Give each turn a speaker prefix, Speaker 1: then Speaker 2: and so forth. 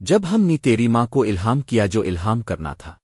Speaker 1: جب ہم نے تیری ماں کو الہام کیا جو الہام کرنا تھا۔